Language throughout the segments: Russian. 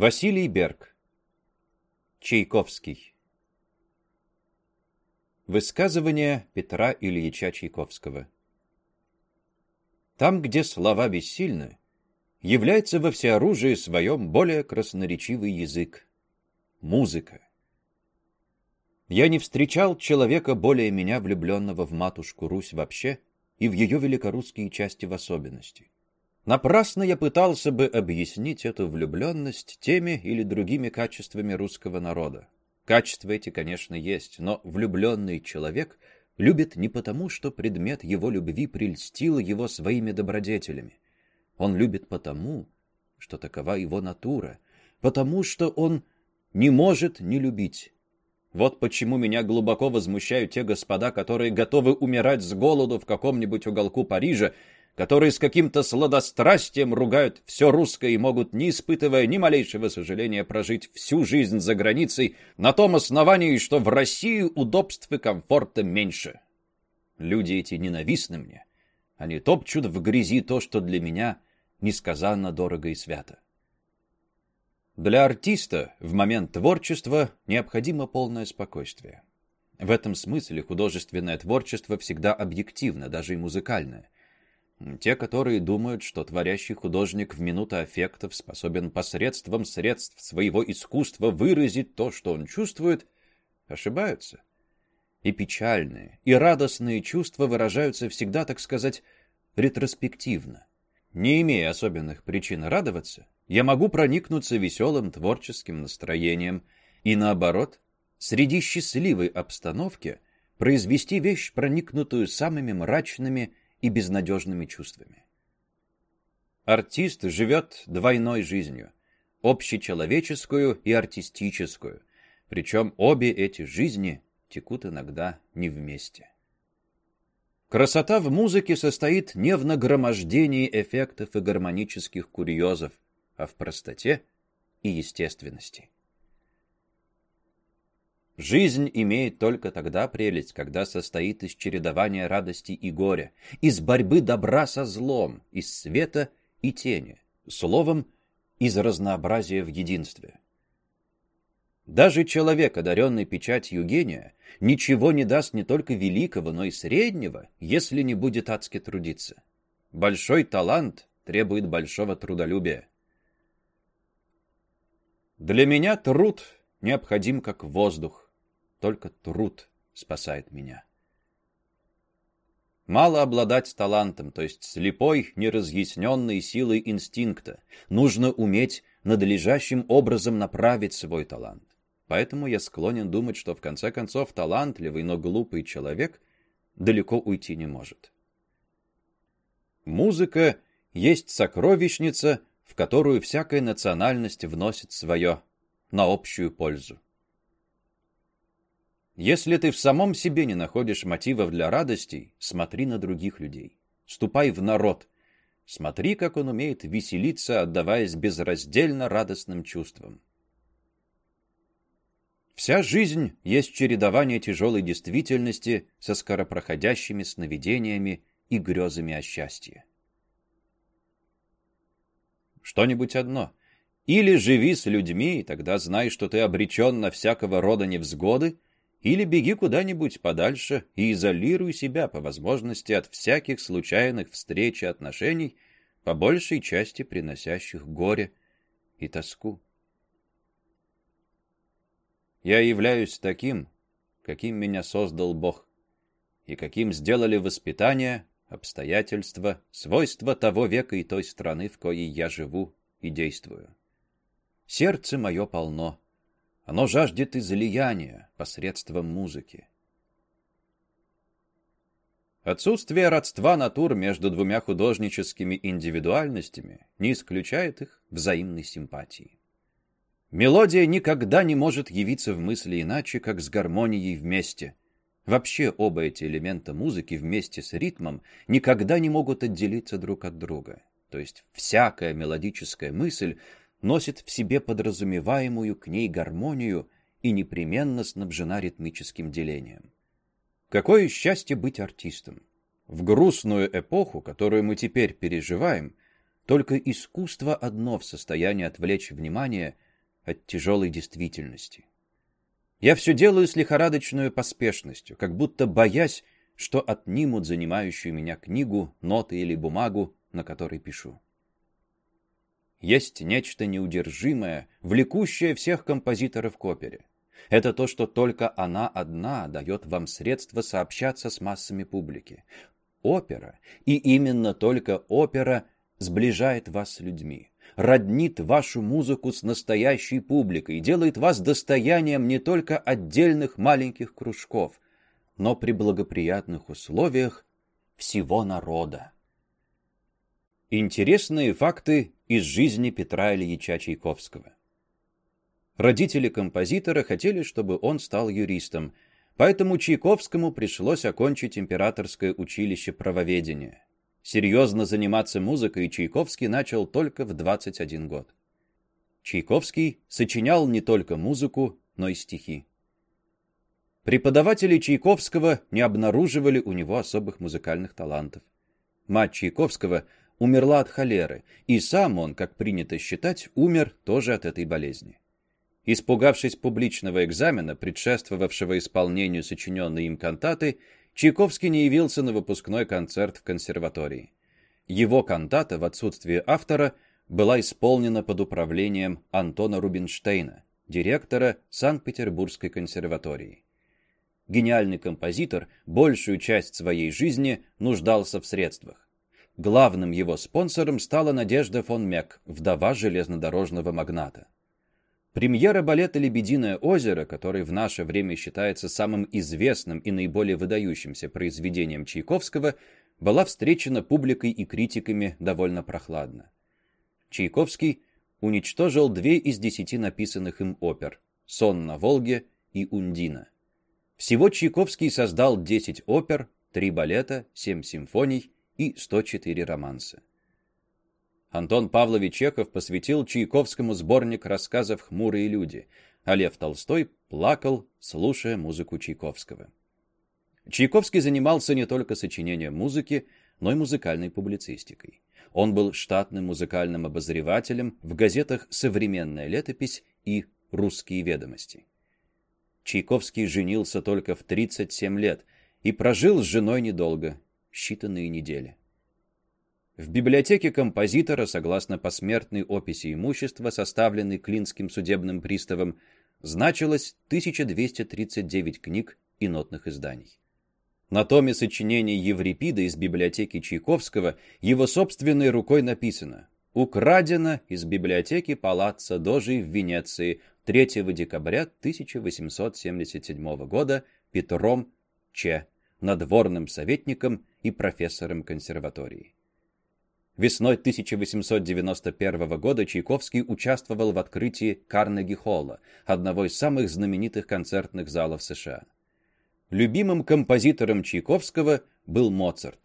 Василий Берг. Чайковский. Высказывание Петра Ильича Чайковского. Там, где слова бессильны, является во всеоружии своем более красноречивый язык — музыка. Я не встречал человека более меня, влюбленного в матушку Русь вообще и в ее великорусские части в особенности. Напрасно я пытался бы объяснить эту влюбленность теми или другими качествами русского народа. Качества эти, конечно, есть, но влюбленный человек любит не потому, что предмет его любви прельстил его своими добродетелями. Он любит потому, что такова его натура, потому что он не может не любить. Вот почему меня глубоко возмущают те господа, которые готовы умирать с голоду в каком-нибудь уголку Парижа, которые с каким-то сладострастием ругают все русское и могут, не испытывая ни малейшего сожаления, прожить всю жизнь за границей на том основании, что в России удобств и комфорта меньше. Люди эти ненавистны мне. Они топчут в грязи то, что для меня несказанно дорого и свято. Для артиста в момент творчества необходимо полное спокойствие. В этом смысле художественное творчество всегда объективно, даже и музыкальное – те, которые думают, что творящий художник в минуту аффектов способен посредством средств своего искусства выразить то, что он чувствует, ошибаются. И печальные, и радостные чувства выражаются всегда, так сказать, ретроспективно. Не имея особенных причин радоваться, я могу проникнуться веселым творческим настроением и, наоборот, среди счастливой обстановки произвести вещь, проникнутую самыми мрачными и безнадежными чувствами. Артист живет двойной жизнью – общечеловеческую и артистическую, причем обе эти жизни текут иногда не вместе. Красота в музыке состоит не в нагромождении эффектов и гармонических курьезов, а в простоте и естественности. Жизнь имеет только тогда прелесть, когда состоит из чередования радости и горя, из борьбы добра со злом, из света и тени, словом, из разнообразия в единстве. Даже человек, одаренный печатью гения, ничего не даст не только великого, но и среднего, если не будет адски трудиться. Большой талант требует большого трудолюбия. Для меня труд необходим как воздух. Только труд спасает меня. Мало обладать талантом, то есть слепой, неразъясненной силой инстинкта. Нужно уметь надлежащим образом направить свой талант. Поэтому я склонен думать, что в конце концов талантливый, но глупый человек далеко уйти не может. Музыка есть сокровищница, в которую всякая национальность вносит свое на общую пользу. Если ты в самом себе не находишь мотивов для радостей, смотри на других людей. Ступай в народ. Смотри, как он умеет веселиться, отдаваясь безраздельно радостным чувствам. Вся жизнь есть чередование тяжелой действительности со скоропроходящими сновидениями и грезами о счастье. Что-нибудь одно. Или живи с людьми, и тогда знай, что ты обречен на всякого рода невзгоды, или беги куда-нибудь подальше и изолируй себя по возможности от всяких случайных встреч и отношений, по большей части приносящих горе и тоску. Я являюсь таким, каким меня создал Бог, и каким сделали воспитание, обстоятельства, свойства того века и той страны, в коей я живу и действую. Сердце мое полно оно жаждет излияния посредством музыки. Отсутствие родства натур между двумя художническими индивидуальностями не исключает их взаимной симпатии. Мелодия никогда не может явиться в мысли иначе, как с гармонией вместе. Вообще оба эти элемента музыки вместе с ритмом никогда не могут отделиться друг от друга. То есть всякая мелодическая мысль носит в себе подразумеваемую к ней гармонию и непременно снабжена ритмическим делением. Какое счастье быть артистом! В грустную эпоху, которую мы теперь переживаем, только искусство одно в состоянии отвлечь внимание от тяжелой действительности. Я все делаю с лихорадочной поспешностью, как будто боясь, что отнимут занимающую меня книгу, ноты или бумагу, на которой пишу. Есть нечто неудержимое, влекущее всех композиторов к опере. Это то, что только она одна дает вам средства сообщаться с массами публики. Опера, и именно только опера, сближает вас с людьми, роднит вашу музыку с настоящей публикой, делает вас достоянием не только отдельных маленьких кружков, но при благоприятных условиях всего народа. Интересные факты из жизни Петра Ильича Чайковского. Родители композитора хотели, чтобы он стал юристом, поэтому Чайковскому пришлось окончить императорское училище правоведения. Серьезно заниматься музыкой Чайковский начал только в 21 год. Чайковский сочинял не только музыку, но и стихи. Преподаватели Чайковского не обнаруживали у него особых музыкальных талантов. Мать Чайковского умерла от холеры, и сам он, как принято считать, умер тоже от этой болезни. Испугавшись публичного экзамена, предшествовавшего исполнению сочиненной им кантаты, Чайковский не явился на выпускной концерт в консерватории. Его кантата в отсутствие автора была исполнена под управлением Антона Рубинштейна, директора Санкт-Петербургской консерватории. Гениальный композитор большую часть своей жизни нуждался в средствах. Главным его спонсором стала Надежда фон Мек, вдова железнодорожного магната. Премьера балета «Лебединое озеро», который в наше время считается самым известным и наиболее выдающимся произведением Чайковского, была встречена публикой и критиками довольно прохладно. Чайковский уничтожил две из десяти написанных им опер «Сон на Волге» и «Ундина». Всего Чайковский создал 10 опер, 3 балета, 7 симфоний и 104 романса. Антон Павлович Чехов посвятил Чайковскому сборник рассказов «Хмурые люди», а Лев Толстой плакал, слушая музыку Чайковского. Чайковский занимался не только сочинением музыки, но и музыкальной публицистикой. Он был штатным музыкальным обозревателем в газетах «Современная летопись» и «Русские ведомости». Чайковский женился только в 37 лет и прожил с женой недолго, считанные недели. В библиотеке композитора, согласно посмертной описи имущества, составленной Клинским судебным приставом, значилось 1239 книг и нотных изданий. На томе сочинений Еврипида из библиотеки Чайковского его собственной рукой написано «Украдено из библиотеки Палаццо Дожи в Венеции 3 декабря 1877 года Петром Ч. надворным советником и профессором консерватории». Весной 1891 года Чайковский участвовал в открытии Карнеги-холла, одного из самых знаменитых концертных залов США. Любимым композитором Чайковского был Моцарт.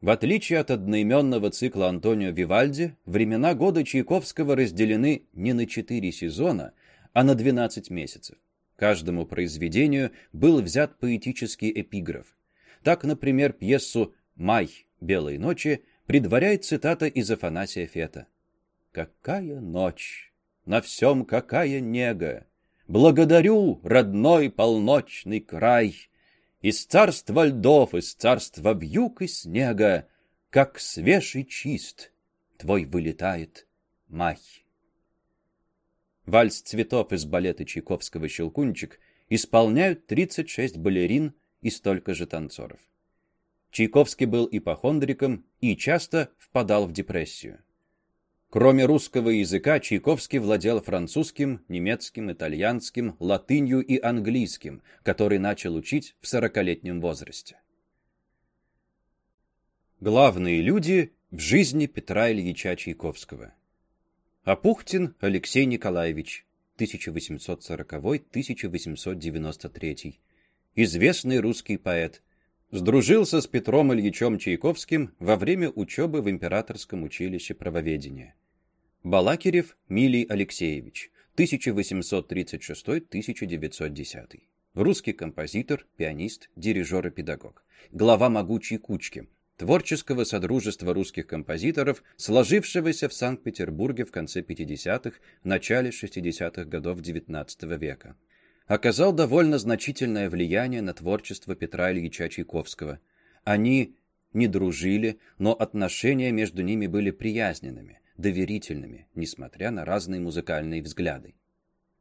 В отличие от одноименного цикла Антонио Вивальди, времена года Чайковского разделены не на четыре сезона, а на 12 месяцев. Каждому произведению был взят поэтический эпиграф. Так, например, пьесу «Май. Белой ночи» предваряет цитата из Афанасия Фета. «Какая ночь! На всем какая нега! Благодарю, родной полночный край! Из царства льдов, из царства вьюг и снега, Как свеж и чист твой вылетает май!» Вальс цветов из балета Чайковского «Щелкунчик» исполняют 36 балерин и столько же танцоров. Чайковский был ипохондриком и часто впадал в депрессию. Кроме русского языка, Чайковский владел французским, немецким, итальянским, латынью и английским, который начал учить в сорокалетнем возрасте. Главные люди в жизни Петра Ильича Чайковского. Апухтин Алексей Николаевич, 1840-1893. Известный русский поэт, Сдружился с Петром Ильичем Чайковским во время учебы в Императорском училище правоведения. Балакирев Милий Алексеевич, 1836-1910. Русский композитор, пианист, дирижер и педагог. Глава могучей кучки. Творческого содружества русских композиторов, сложившегося в Санкт-Петербурге в конце 50-х, начале 60-х годов XIX века. Оказал довольно значительное влияние на творчество Петра Ильича Чайковского. Они не дружили, но отношения между ними были приязненными, доверительными, несмотря на разные музыкальные взгляды.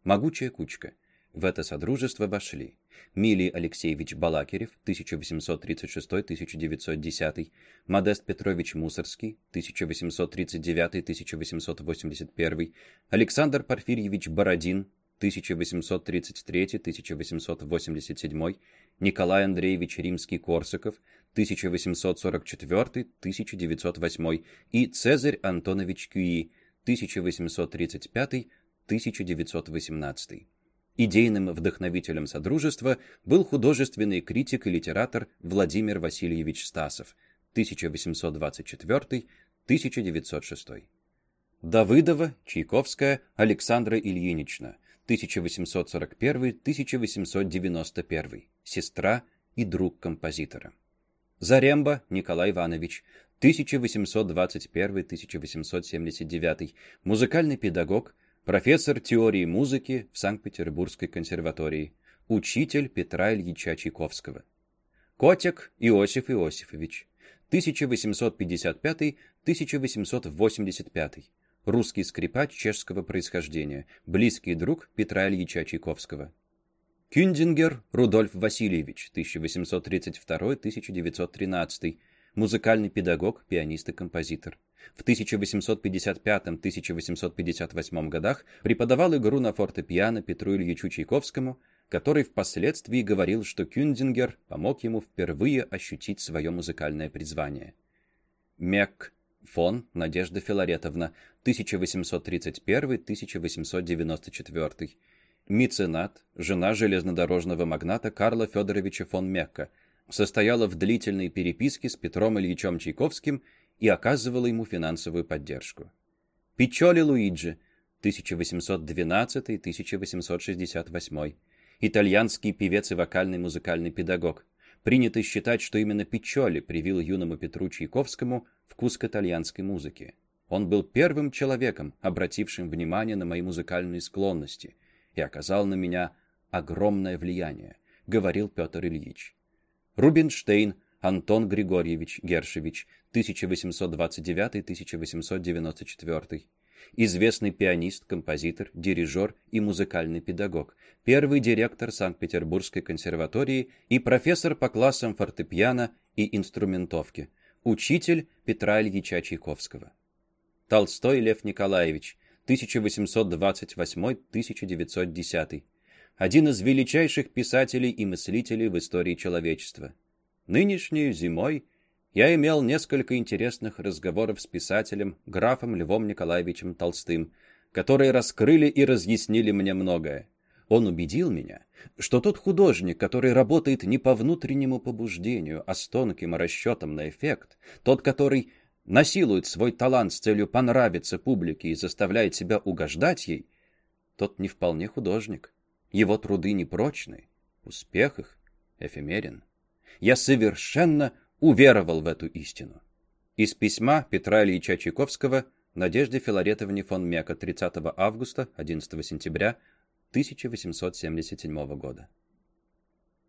Могучая кучка. В это содружество вошли Милий Алексеевич Балакирев, 1836-1910, Модест Петрович Мусорский, 1839-1881, Александр Порфирьевич Бородин, 1833-1887, Николай Андреевич Римский-Корсаков, 1844-1908 и Цезарь Антонович Кюи, 1835-1918. Идейным вдохновителем Содружества был художественный критик и литератор Владимир Васильевич Стасов, 1824-1906. Давыдова, Чайковская, Александра Ильинична, 1841-1891, сестра и друг композитора. Заремба Николай Иванович, 1821-1879, музыкальный педагог, профессор теории музыки в Санкт-Петербургской консерватории, учитель Петра Ильича Чайковского. Котик Иосиф Иосифович, 1855-1885, русский скрипач чешского происхождения, близкий друг Петра Ильича Чайковского. Кюндингер Рудольф Васильевич, 1832-1913, музыкальный педагог, пианист и композитор. В 1855-1858 годах преподавал игру на фортепиано Петру Ильичу Чайковскому, который впоследствии говорил, что Кюндингер помог ему впервые ощутить свое музыкальное призвание. Мек фон Надежда Филаретовна, 1831-1894. Меценат, жена железнодорожного магната Карла Федоровича фон Мекка, состояла в длительной переписке с Петром Ильичем Чайковским и оказывала ему финансовую поддержку. Пичоли Луиджи, 1812-1868, итальянский певец и вокальный музыкальный педагог. Принято считать, что именно Пичоли привил юному Петру Чайковскому вкус к итальянской музыке. Он был первым человеком, обратившим внимание на мои музыкальные склонности, и оказал на меня огромное влияние, говорил Петр Ильич. Рубинштейн Антон Григорьевич Гершевич, 1829-1894. Известный пианист, композитор, дирижер и музыкальный педагог, первый директор Санкт-Петербургской консерватории и профессор по классам фортепиано и инструментовки, учитель Петра Ильича Чайковского. Толстой Лев Николаевич, 1828-1910. Один из величайших писателей и мыслителей в истории человечества. Нынешней зимой я имел несколько интересных разговоров с писателем, графом Львом Николаевичем Толстым, которые раскрыли и разъяснили мне многое. Он убедил меня, что тот художник, который работает не по внутреннему побуждению, а с тонким расчетом на эффект, тот, который насилует свой талант с целью понравиться публике и заставляет себя угождать ей, тот не вполне художник. Его труды непрочны, успех их эфемерен я совершенно уверовал в эту истину. Из письма Петра Ильича Чайковского Надежде Филаретовне фон Мека 30 августа 11 сентября 1877 года.